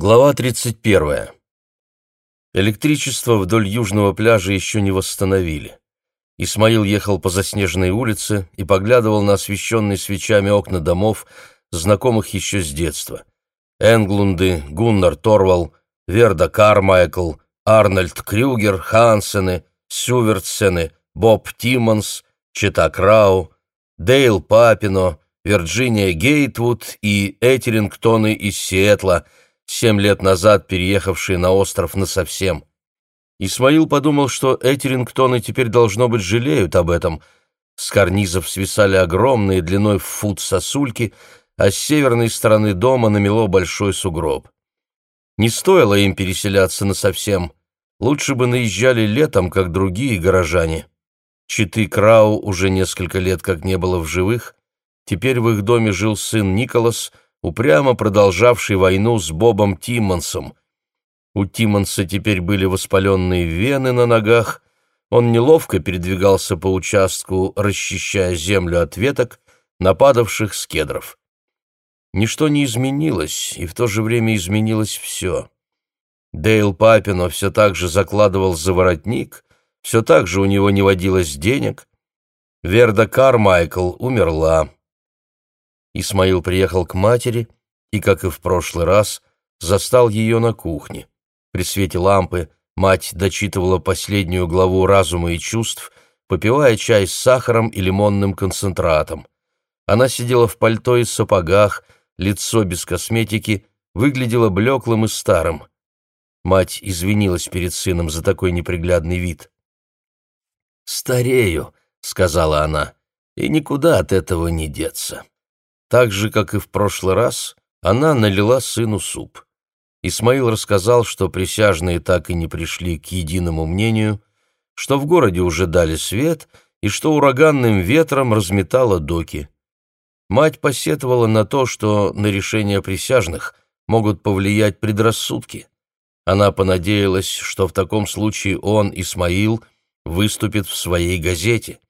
Глава 31. Электричество вдоль южного пляжа еще не восстановили. Исмаил ехал по заснеженной улице и поглядывал на освещенные свечами окна домов, знакомых еще с детства. Энглунды, Гуннар Торвал, Верда Кармайкл, Арнольд Крюгер, Хансены, Сювертсены, Боб Тиммонс, Чета Крау, Дейл Папино, Вирджиния Гейтвуд и Этерингтоны из Сиэтла — семь лет назад переехавшие на остров насовсем. Исмаил подумал, что Этерингтоны теперь, должно быть, жалеют об этом. С карнизов свисали огромные длиной в фут сосульки, а с северной стороны дома намело большой сугроб. Не стоило им переселяться насовсем. Лучше бы наезжали летом, как другие горожане. Читы Крау уже несколько лет как не было в живых. Теперь в их доме жил сын Николас — упрямо продолжавший войну с Бобом Тиммонсом. У Тиммонса теперь были воспаленные вены на ногах, он неловко передвигался по участку, расчищая землю от веток, нападавших с кедров. Ничто не изменилось, и в то же время изменилось все. Дейл Папино все так же закладывал за воротник, все так же у него не водилось денег. Верда Кармайкл умерла. Исмаил приехал к матери и, как и в прошлый раз, застал ее на кухне. При свете лампы мать дочитывала последнюю главу «Разума и чувств», попивая чай с сахаром и лимонным концентратом. Она сидела в пальто и сапогах, лицо без косметики, выглядело блеклым и старым. Мать извинилась перед сыном за такой неприглядный вид. «Старею», — сказала она, — «и никуда от этого не деться. Так же, как и в прошлый раз, она налила сыну суп. Исмаил рассказал, что присяжные так и не пришли к единому мнению, что в городе уже дали свет и что ураганным ветром разметало доки. Мать посетовала на то, что на решение присяжных могут повлиять предрассудки. Она понадеялась, что в таком случае он, Исмаил, выступит в своей газете.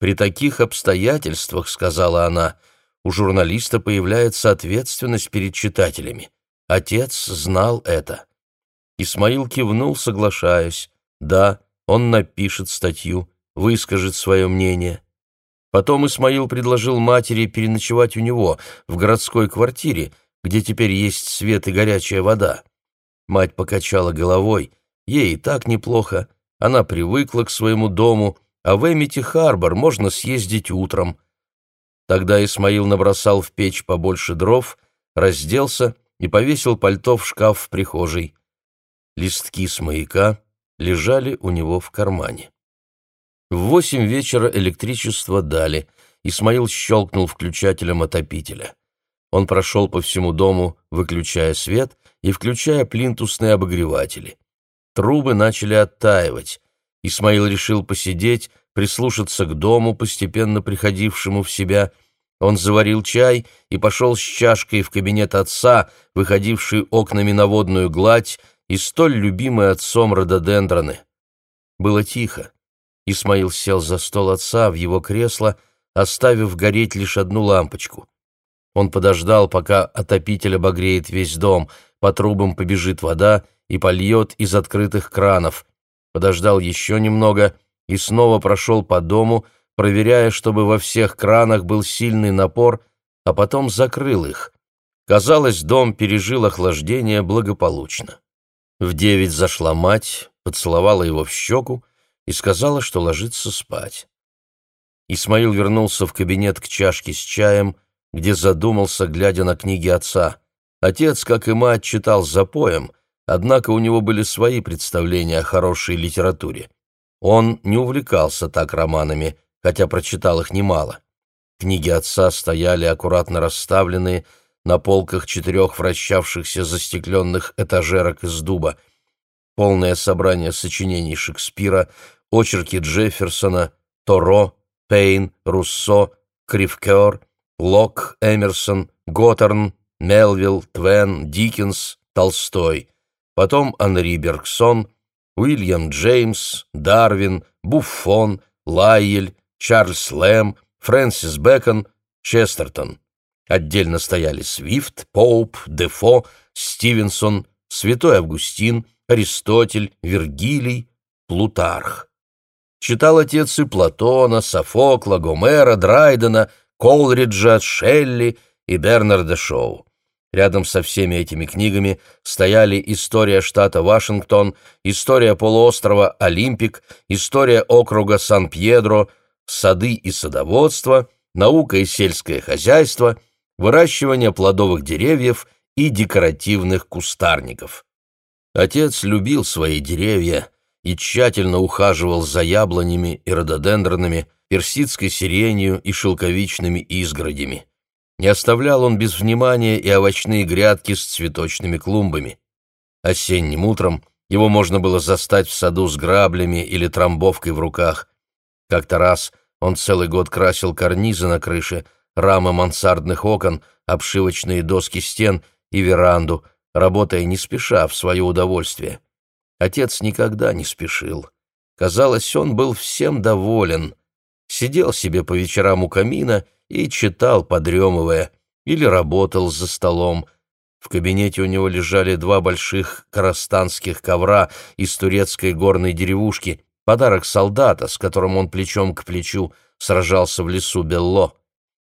«При таких обстоятельствах, — сказала она, — у журналиста появляется ответственность перед читателями. Отец знал это. Исмаил кивнул, соглашаясь. Да, он напишет статью, выскажет свое мнение. Потом Исмаил предложил матери переночевать у него, в городской квартире, где теперь есть свет и горячая вода. Мать покачала головой. Ей и так неплохо. Она привыкла к своему дому, а в Эмити-Харбор можно съездить утром. Тогда Исмаил набросал в печь побольше дров, разделся и повесил пальто в шкаф в прихожей. Листки с маяка лежали у него в кармане. В восемь вечера электричество дали. Исмаил щелкнул включателем отопителя. Он прошел по всему дому, выключая свет и включая плинтусные обогреватели. Трубы начали оттаивать. Исмаил решил посидеть, прислушаться к дому, постепенно приходившему в себя. Он заварил чай и пошел с чашкой в кабинет отца, выходивший окнами на водную гладь, и столь любимый отцом рододендроны. Было тихо. Исмаил сел за стол отца в его кресло, оставив гореть лишь одну лампочку. Он подождал, пока отопитель обогреет весь дом, по трубам побежит вода и польет из открытых кранов. Подождал еще немного — и снова прошел по дому, проверяя, чтобы во всех кранах был сильный напор, а потом закрыл их. Казалось, дом пережил охлаждение благополучно. В девять зашла мать, поцеловала его в щеку и сказала, что ложится спать. Исмаил вернулся в кабинет к чашке с чаем, где задумался, глядя на книги отца. Отец, как и мать, читал запоем, однако у него были свои представления о хорошей литературе. Он не увлекался так романами, хотя прочитал их немало. Книги отца стояли аккуратно расставленные на полках четырех вращавшихся застекленных этажерок из дуба. Полное собрание сочинений Шекспира, очерки Джефферсона, Торо, Пейн, Руссо, Кривкер, Лок, Эмерсон, Готтерн, Мелвилл, Твен, Диккенс, Толстой. Потом Анри Бергсон — Уильям Джеймс, Дарвин, Буффон, Лайель, Чарльз Лэм, Фрэнсис Бэкон, Честертон. Отдельно стояли Свифт, Поуп, Дефо, Стивенсон, Святой Августин, Аристотель, Вергилий, Плутарх. Читал отец и Платона, Софокла, Гомера, Драйдена, Колриджа, Шелли и Бернарда Шоу. Рядом со всеми этими книгами стояли «История штата Вашингтон», «История полуострова Олимпик», «История округа Сан-Пьедро», «Сады и садоводство», «Наука и сельское хозяйство», «Выращивание плодовых деревьев» и декоративных кустарников. Отец любил свои деревья и тщательно ухаживал за яблонями и рододендронами, персидской сиренью и шелковичными изгородями. Не оставлял он без внимания и овощные грядки с цветочными клумбами. Осенним утром его можно было застать в саду с граблями или трамбовкой в руках. Как-то раз он целый год красил карнизы на крыше, рамы мансардных окон, обшивочные доски стен и веранду, работая не спеша в свое удовольствие. Отец никогда не спешил. Казалось, он был всем доволен. Сидел себе по вечерам у камина и читал, подремывая, или работал за столом. В кабинете у него лежали два больших карастанских ковра из турецкой горной деревушки, подарок солдата, с которым он плечом к плечу сражался в лесу Белло.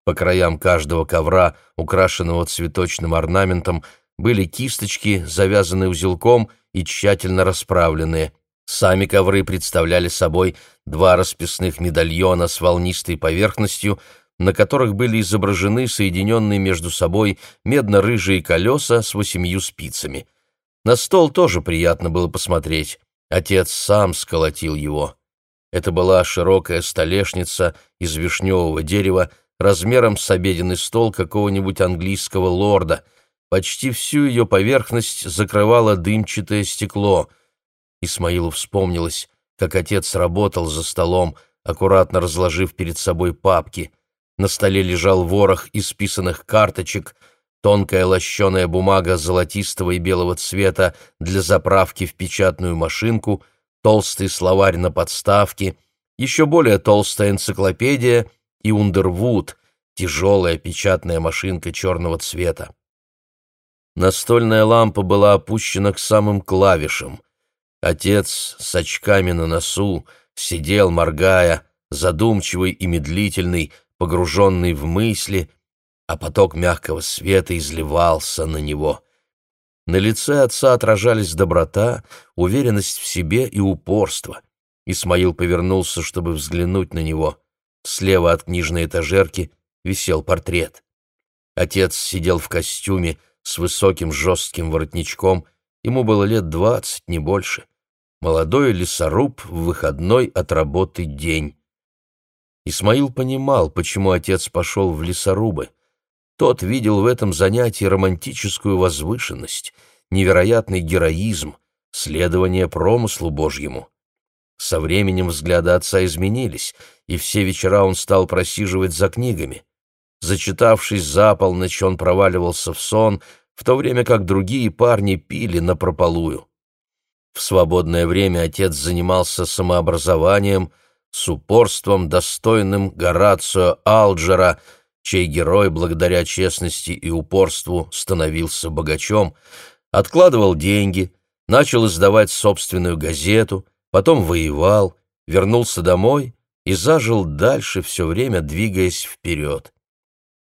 По краям каждого ковра, украшенного цветочным орнаментом, были кисточки, завязанные узелком и тщательно расправленные. Сами ковры представляли собой два расписных медальона с волнистой поверхностью, на которых были изображены соединенные между собой медно-рыжие колеса с восемью спицами. На стол тоже приятно было посмотреть. Отец сам сколотил его. Это была широкая столешница из вишневого дерева размером с обеденный стол какого-нибудь английского лорда. Почти всю ее поверхность закрывало дымчатое стекло. Исмаилу вспомнилось, как отец работал за столом, аккуратно разложив перед собой папки — на столе лежал ворох исписанных карточек, тонкая лощеная бумага золотистого и белого цвета для заправки в печатную машинку, толстый словарь на подставке, еще более толстая энциклопедия и Ундервуд, тяжелая печатная машинка черного цвета. Настольная лампа была опущена к самым клавишам. Отец с очками на носу сидел, моргая, задумчивый и медлительный, погруженный в мысли, а поток мягкого света изливался на него. На лице отца отражались доброта, уверенность в себе и упорство. Исмаил повернулся, чтобы взглянуть на него. Слева от книжной этажерки висел портрет. Отец сидел в костюме с высоким жестким воротничком, ему было лет двадцать, не больше. Молодой лесоруб в выходной от работы день. Исмаил понимал, почему отец пошел в лесорубы. Тот видел в этом занятии романтическую возвышенность, невероятный героизм, следование промыслу Божьему. Со временем взгляды отца изменились, и все вечера он стал просиживать за книгами. Зачитавшись за полночь, он проваливался в сон, в то время как другие парни пили напропалую. В свободное время отец занимался самообразованием — с упорством, достойным Горацио Алджера, чей герой, благодаря честности и упорству, становился богачом, откладывал деньги, начал издавать собственную газету, потом воевал, вернулся домой и зажил дальше, все время двигаясь вперед.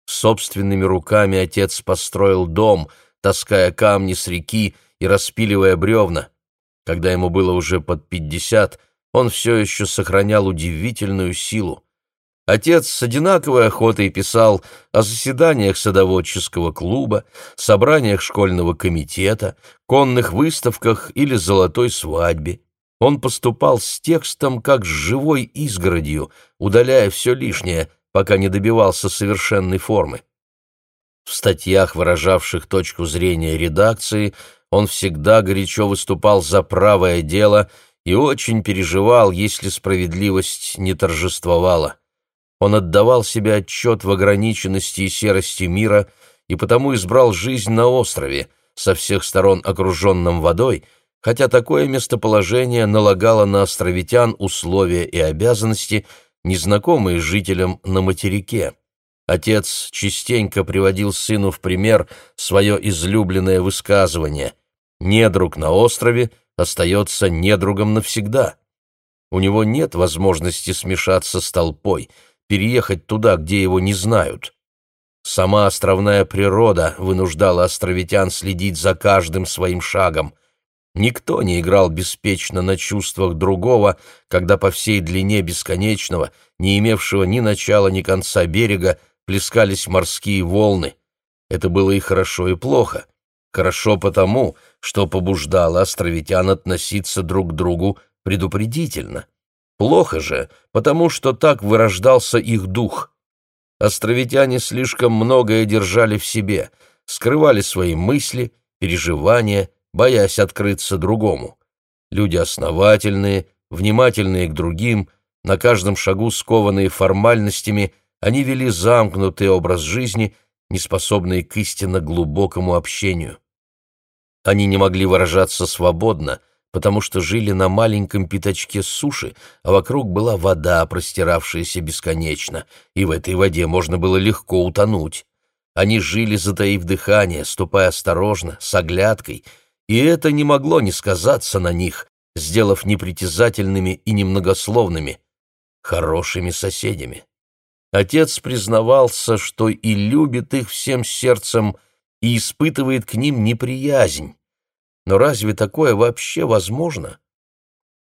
Собственными руками отец построил дом, таская камни с реки и распиливая бревна. Когда ему было уже под пятьдесят, он все еще сохранял удивительную силу. Отец с одинаковой охотой писал о заседаниях садоводческого клуба, собраниях школьного комитета, конных выставках или золотой свадьбе. Он поступал с текстом как с живой изгородью, удаляя все лишнее, пока не добивался совершенной формы. В статьях, выражавших точку зрения редакции, он всегда горячо выступал за правое дело – и очень переживал, если справедливость не торжествовала. Он отдавал себе отчет в ограниченности и серости мира и потому избрал жизнь на острове, со всех сторон окруженном водой, хотя такое местоположение налагало на островитян условия и обязанности, незнакомые жителям на материке. Отец частенько приводил сыну в пример свое излюбленное высказывание «Недруг на острове остается недругом навсегда». У него нет возможности смешаться с толпой, переехать туда, где его не знают. Сама островная природа вынуждала островитян следить за каждым своим шагом. Никто не играл беспечно на чувствах другого, когда по всей длине бесконечного, не имевшего ни начала, ни конца берега, плескались морские волны. Это было и хорошо, и плохо. Хорошо потому, что побуждало островитян относиться друг к другу предупредительно. Плохо же, потому что так вырождался их дух. Островитяне слишком многое держали в себе, скрывали свои мысли, переживания, боясь открыться другому. Люди основательные, внимательные к другим, на каждом шагу скованные формальностями, они вели замкнутый образ жизни, неспособный к истинно глубокому общению. Они не могли выражаться свободно — потому что жили на маленьком пятачке суши, а вокруг была вода, простиравшаяся бесконечно, и в этой воде можно было легко утонуть. Они жили, затаив дыхание, ступая осторожно, с оглядкой, и это не могло не сказаться на них, сделав непритязательными и немногословными, хорошими соседями. Отец признавался, что и любит их всем сердцем, и испытывает к ним неприязнь, но разве такое вообще возможно?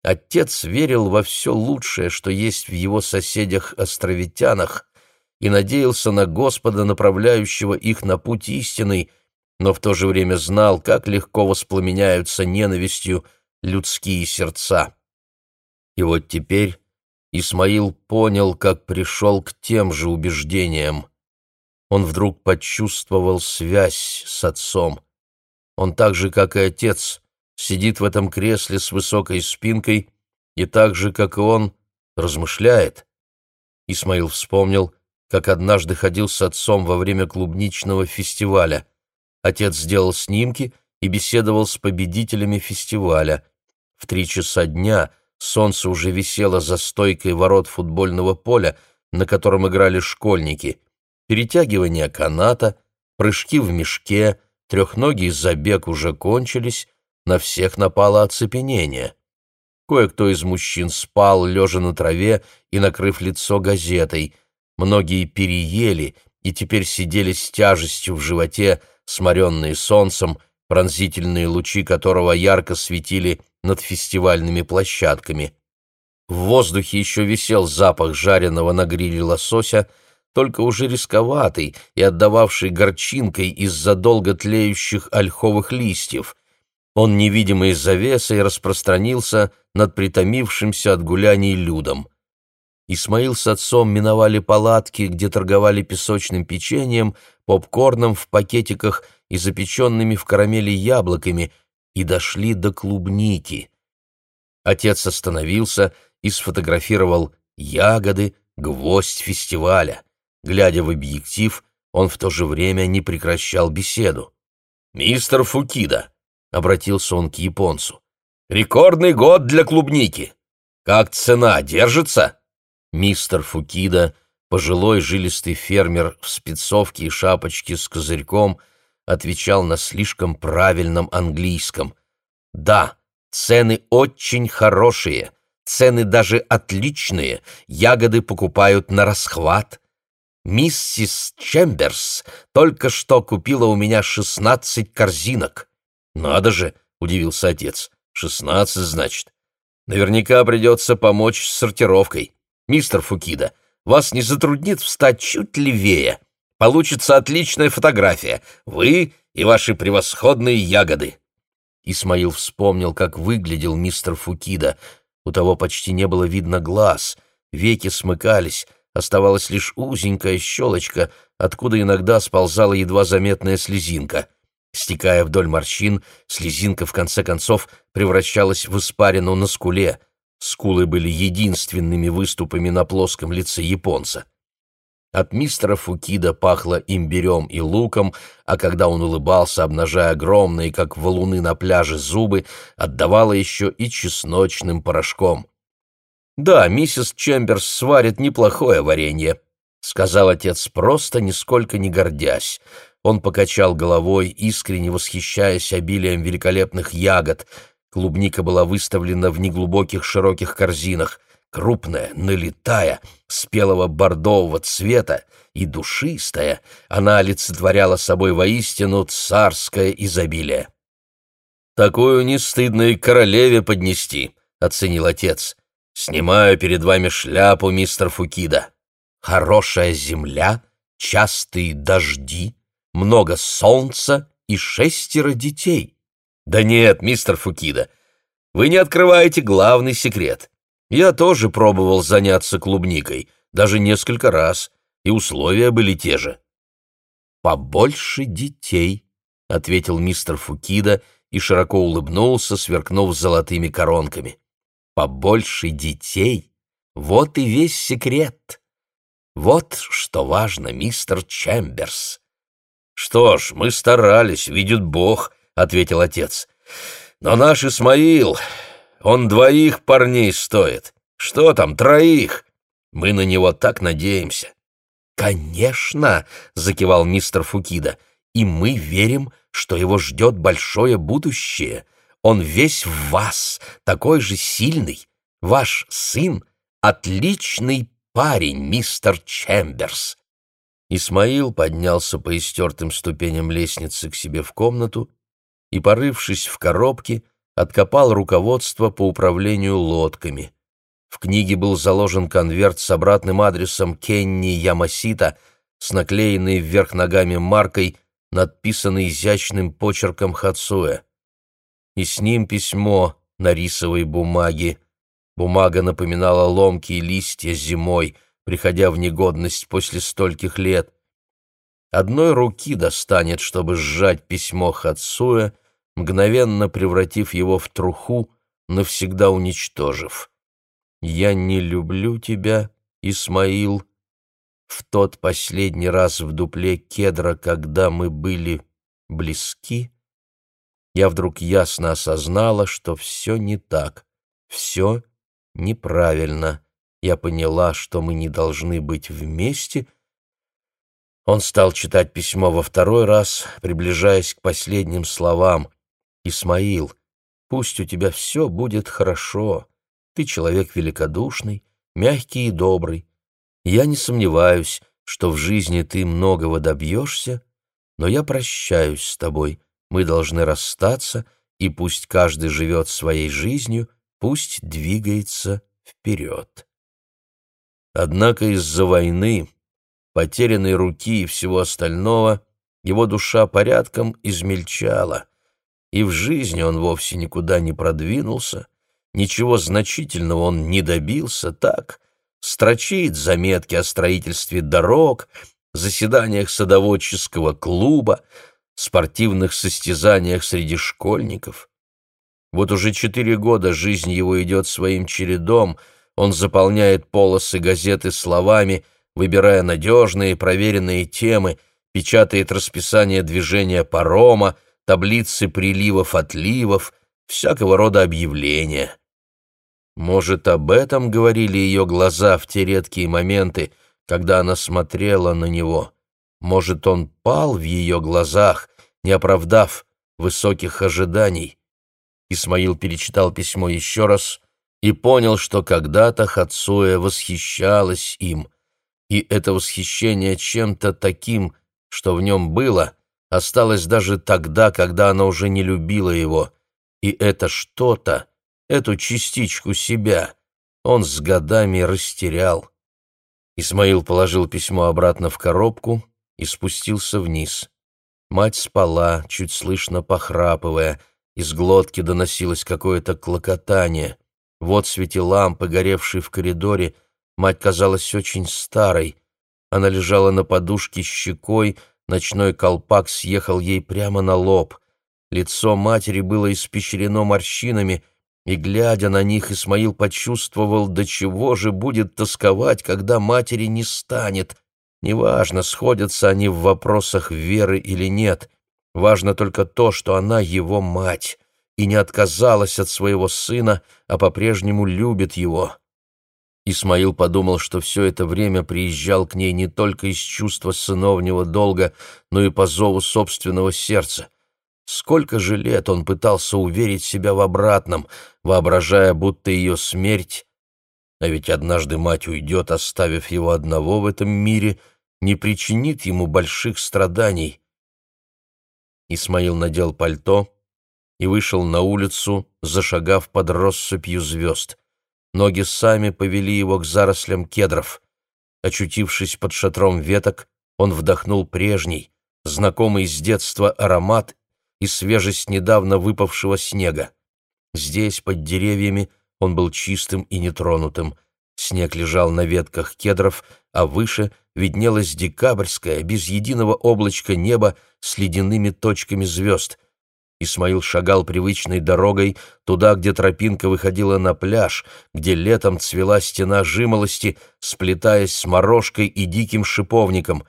Отец верил во все лучшее, что есть в его соседях-островитянах, и надеялся на Господа, направляющего их на путь истинный, но в то же время знал, как легко воспламеняются ненавистью людские сердца. И вот теперь Исмаил понял, как пришел к тем же убеждениям. Он вдруг почувствовал связь с отцом. Он так же, как и отец, сидит в этом кресле с высокой спинкой и так же, как и он, размышляет. Исмаил вспомнил, как однажды ходил с отцом во время клубничного фестиваля. Отец сделал снимки и беседовал с победителями фестиваля. В три часа дня солнце уже висело за стойкой ворот футбольного поля, на котором играли школьники. Перетягивание каната, прыжки в мешке, Трехногий забег уже кончились, на всех напало оцепенение. Кое-кто из мужчин спал, лежа на траве и накрыв лицо газетой. Многие переели и теперь сидели с тяжестью в животе, сморенные солнцем, пронзительные лучи которого ярко светили над фестивальными площадками. В воздухе еще висел запах жареного на гриле лосося — только уже рисковатый и отдававший горчинкой из-за долго тлеющих ольховых листьев. Он невидимой завесой распространился над притомившимся от гуляний людом. Исмаил с отцом миновали палатки, где торговали песочным печеньем, попкорном в пакетиках и запеченными в карамели яблоками, и дошли до клубники. Отец остановился и сфотографировал ягоды, гвоздь фестиваля. Глядя в объектив, он в то же время не прекращал беседу. «Мистер Фукида», — обратился он к японцу, — «рекордный год для клубники. Как цена держится?» Мистер Фукида, пожилой жилистый фермер в спецовке и шапочке с козырьком, отвечал на слишком правильном английском. «Да, цены очень хорошие, цены даже отличные, ягоды покупают на расхват» Миссис Чемберс только что купила у меня шестнадцать корзинок. Надо же, удивился отец. Шестнадцать, значит. Наверняка придется помочь с сортировкой. Мистер Фукида, вас не затруднит встать чуть левее. Получится отличная фотография. Вы и ваши превосходные ягоды. Исмаил вспомнил, как выглядел мистер Фукида. У того почти не было видно глаз, веки смыкались, Оставалась лишь узенькая щелочка, откуда иногда сползала едва заметная слезинка. Стекая вдоль морщин, слезинка в конце концов превращалась в испарину на скуле. Скулы были единственными выступами на плоском лице японца. От мистера Фукида пахло имбирем и луком, а когда он улыбался, обнажая огромные, как валуны на пляже, зубы, отдавало еще и чесночным порошком. Да, миссис Чемберс сварит неплохое варенье. сказал отец просто, нисколько не гордясь. Он покачал головой, искренне восхищаясь обилием великолепных ягод. Клубника была выставлена в неглубоких широких корзинах, крупная, налетая, спелого бордового цвета и душистая, она олицетворяла собой воистину царское изобилие. «Такую не стыдно и королеве поднести», — оценил отец. «Снимаю перед вами шляпу, мистер Фукида. Хорошая земля, частые дожди, много солнца и шестеро детей. Да нет, мистер Фукида, вы не открываете главный секрет. Я тоже пробовал заняться клубникой, даже несколько раз, и условия были те же. «Побольше детей», — ответил мистер Фукида и широко улыбнулся, сверкнув золотыми коронками. «Побольше детей — вот и весь секрет. Вот что важно, мистер Чемберс». «Что ж, мы старались, видит Бог», — ответил отец. «Но наш Исмаил, он двоих парней стоит. Что там, троих? Мы на него так надеемся. «Конечно!» — закивал мистер Фукида. «И мы верим, что его ждет большое будущее. Он весь в вас, такой же сильный. Ваш сын — отличный парень, мистер Чемберс». Исмаил поднялся по истертым ступеням лестницы к себе в комнату и, порывшись в коробке, откопал руководство по управлению лодками. В книге был заложен конверт с обратным адресом Кенни Ямасита с наклеенной вверх ногами маркой, надписанной изящным почерком Хацуэ. И с ним письмо на рисовой бумаге. Бумага напоминала ломкие листья зимой, приходя в негодность после стольких лет. Одной руки достанет, чтобы сжать письмо Хацуэ, мгновенно превратив его в труху, навсегда уничтожив. «Я не люблю тебя, Исмаил», в тот последний раз в дупле кедра, когда мы были близки, я вдруг ясно осознала, что все не так, все неправильно. Я поняла, что мы не должны быть вместе. Он стал читать письмо во второй раз, приближаясь к последним словам. «Исмаил, пусть у тебя все будет хорошо. Ты человек великодушный, мягкий и добрый. Я не сомневаюсь, что в жизни ты многого добьешься, но я прощаюсь с тобой. Мы должны расстаться, и пусть каждый живет своей жизнью, пусть двигается вперед. Однако из-за войны, потерянной руки и всего остального, его душа порядком измельчала, и в жизни он вовсе никуда не продвинулся, Ничего значительного он не добился, так, строчит заметки о строительстве дорог, заседаниях садоводческого клуба, спортивных состязаниях среди школьников. Вот уже четыре года жизнь его идет своим чередом, он заполняет полосы газеты словами, выбирая надежные проверенные темы, печатает расписание движения парома, таблицы приливов-отливов, всякого рода объявления. Может, об этом говорили ее глаза в те редкие моменты, когда она смотрела на него. Может, он пал в ее глазах, не оправдав высоких ожиданий. Исмаил перечитал письмо еще раз и понял, что когда-то Хацуя восхищалась им, и это восхищение чем-то таким, что в нем было, осталось даже тогда, когда она уже не любила его, и это что-то Эту частичку себя он с годами растерял. Исмаил положил письмо обратно в коробку и спустился вниз. Мать спала, чуть слышно похрапывая, из глотки доносилось какое-то клокотание. Вот свете лампы, горевшей в коридоре, мать казалась очень старой. Она лежала на подушке щекой, ночной колпак съехал ей прямо на лоб. Лицо матери было испещрено морщинами — и, глядя на них, Исмаил почувствовал, до чего же будет тосковать, когда матери не станет. Неважно, сходятся они в вопросах веры или нет. Важно только то, что она его мать и не отказалась от своего сына, а по-прежнему любит его. Исмаил подумал, что все это время приезжал к ней не только из чувства сыновнего долга, но и по зову собственного сердца. Сколько же лет он пытался уверить себя в обратном, воображая, будто ее смерть, а ведь однажды мать уйдет, оставив его одного в этом мире, не причинит ему больших страданий. Исмаил надел пальто и вышел на улицу, зашагав под россыпью звезд. Ноги сами повели его к зарослям кедров. Очутившись под шатром веток, он вдохнул прежний, знакомый с детства аромат и свежесть недавно выпавшего снега. Здесь, под деревьями, он был чистым и нетронутым. Снег лежал на ветках кедров, а выше виднелось декабрьское, без единого облачка небо с ледяными точками звезд. Исмаил шагал привычной дорогой туда, где тропинка выходила на пляж, где летом цвела стена жимолости, сплетаясь с морожкой и диким шиповником.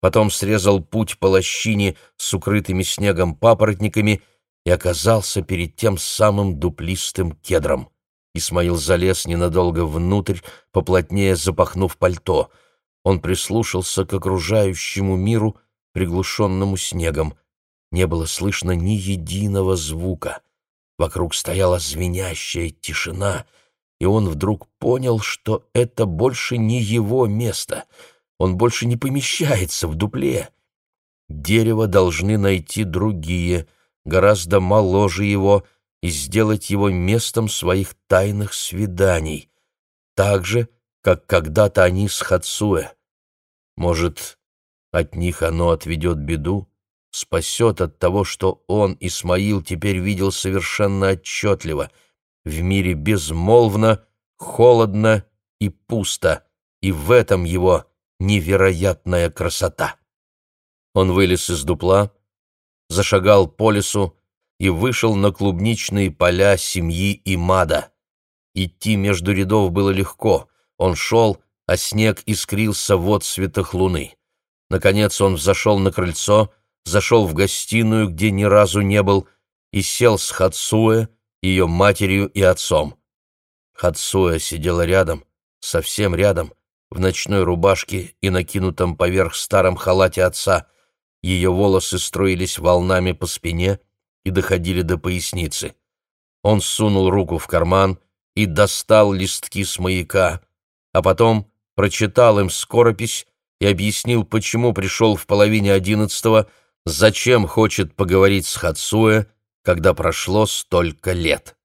Потом срезал путь по лощине с укрытыми снегом папоротниками и оказался перед тем самым дуплистым кедром. Исмаил залез ненадолго внутрь, поплотнее запахнув пальто. Он прислушался к окружающему миру, приглушенному снегом — не было слышно ни единого звука. Вокруг стояла звенящая тишина, и он вдруг понял, что это больше не его место. Он больше не помещается в дупле. Дерево должны найти другие, гораздо моложе его, и сделать его местом своих тайных свиданий, так же, как когда-то они с Хацуэ. Может, от них оно отведет беду? спасет от того, что он, Исмаил, теперь видел совершенно отчетливо. В мире безмолвно, холодно и пусто, и в этом его невероятная красота. Он вылез из дупла, зашагал по лесу и вышел на клубничные поля семьи Имада. Идти между рядов было легко, он шел, а снег искрился в отсветах луны. Наконец он взошел на крыльцо, зашел в гостиную, где ни разу не был, и сел с Хацуэ, ее матерью и отцом. Хацуэ сидела рядом, совсем рядом, в ночной рубашке и накинутом поверх старом халате отца. Ее волосы строились волнами по спине и доходили до поясницы. Он сунул руку в карман и достал листки с маяка, а потом прочитал им скоропись и объяснил, почему пришел в половине одиннадцатого, зачем хочет поговорить с Хацуэ, когда прошло столько лет.